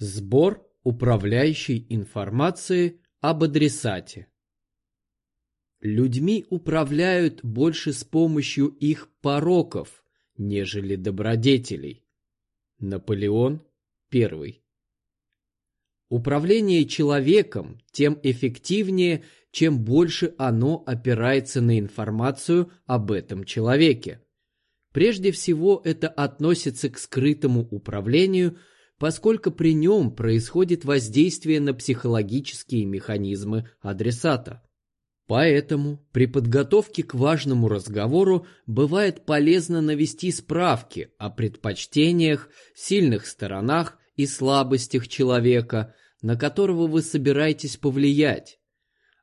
Сбор управляющей информации об адресате. Людьми управляют больше с помощью их пороков, нежели добродетелей. Наполеон I. Управление человеком тем эффективнее, чем больше оно опирается на информацию об этом человеке. Прежде всего это относится к скрытому управлению, поскольку при нем происходит воздействие на психологические механизмы адресата. Поэтому при подготовке к важному разговору бывает полезно навести справки о предпочтениях, сильных сторонах и слабостях человека, на которого вы собираетесь повлиять.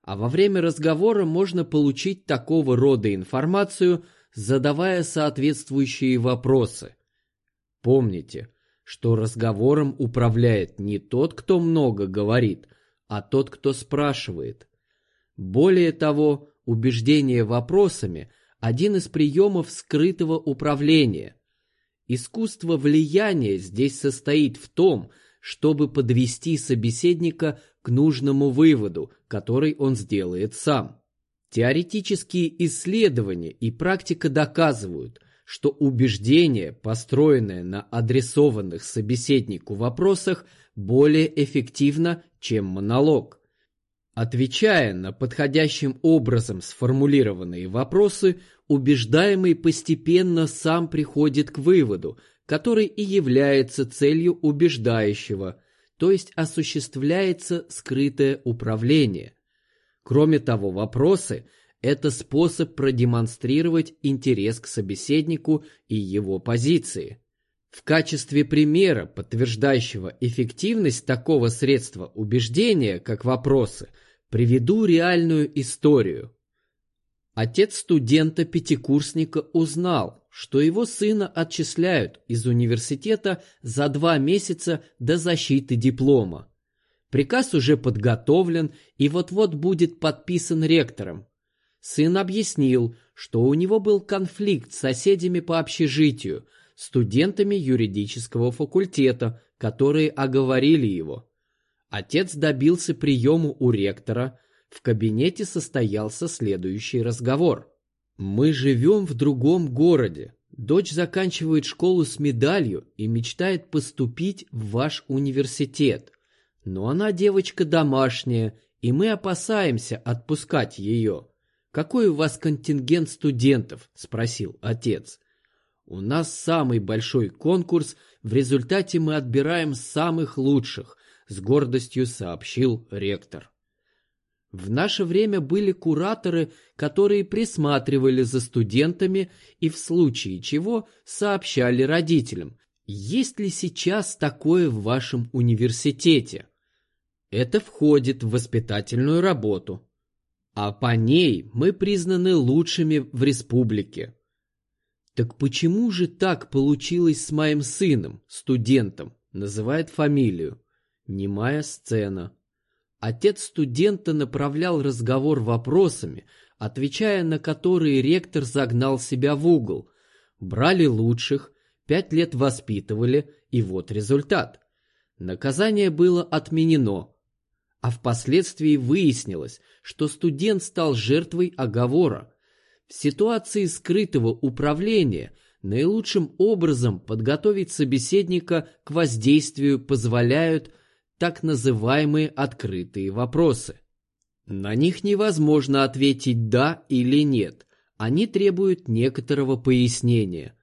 А во время разговора можно получить такого рода информацию, задавая соответствующие вопросы. Помните, что разговором управляет не тот, кто много говорит, а тот, кто спрашивает – более того, убеждение вопросами – один из приемов скрытого управления. Искусство влияния здесь состоит в том, чтобы подвести собеседника к нужному выводу, который он сделает сам. Теоретические исследования и практика доказывают, что убеждение, построенное на адресованных собеседнику вопросах, более эффективно, чем монолог – Отвечая на подходящим образом сформулированные вопросы, убеждаемый постепенно сам приходит к выводу, который и является целью убеждающего, то есть осуществляется скрытое управление. Кроме того, вопросы – это способ продемонстрировать интерес к собеседнику и его позиции. В качестве примера, подтверждающего эффективность такого средства убеждения, как вопросы – Приведу реальную историю. Отец студента-пятикурсника узнал, что его сына отчисляют из университета за два месяца до защиты диплома. Приказ уже подготовлен и вот-вот будет подписан ректором. Сын объяснил, что у него был конфликт с соседями по общежитию, студентами юридического факультета, которые оговорили его. Отец добился приему у ректора. В кабинете состоялся следующий разговор. «Мы живем в другом городе. Дочь заканчивает школу с медалью и мечтает поступить в ваш университет. Но она девочка домашняя, и мы опасаемся отпускать ее. Какой у вас контингент студентов?» – спросил отец. «У нас самый большой конкурс, в результате мы отбираем самых лучших – с гордостью сообщил ректор. В наше время были кураторы, которые присматривали за студентами и в случае чего сообщали родителям, есть ли сейчас такое в вашем университете. Это входит в воспитательную работу. А по ней мы признаны лучшими в республике. Так почему же так получилось с моим сыном, студентом, называет фамилию? Немая сцена. Отец студента направлял разговор вопросами, отвечая на которые ректор загнал себя в угол. Брали лучших, пять лет воспитывали, и вот результат. Наказание было отменено, а впоследствии выяснилось, что студент стал жертвой оговора. В ситуации скрытого управления наилучшим образом подготовить собеседника к воздействию позволяют – так называемые открытые вопросы. На них невозможно ответить «да» или «нет», они требуют некоторого пояснения.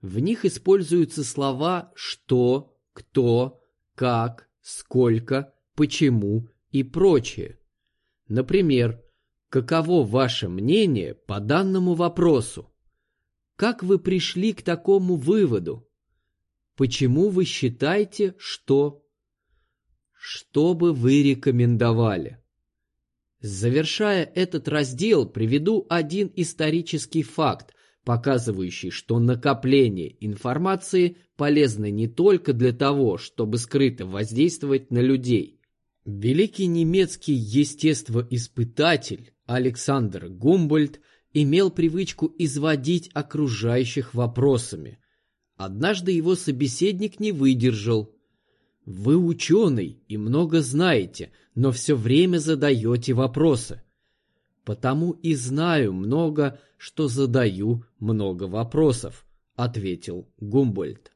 В них используются слова «что», «кто», «как», «сколько», «почему» и прочее. Например, каково ваше мнение по данному вопросу? Как вы пришли к такому выводу? Почему вы считаете, что что бы вы рекомендовали? Завершая этот раздел, приведу один исторический факт, показывающий, что накопление информации полезно не только для того, чтобы скрыто воздействовать на людей. Великий немецкий естествоиспытатель Александр Гумбольд имел привычку изводить окружающих вопросами. Однажды его собеседник не выдержал Вы ученый и много знаете, но все время задаете вопросы. Потому и знаю много, что задаю много вопросов, ответил Гумбольд.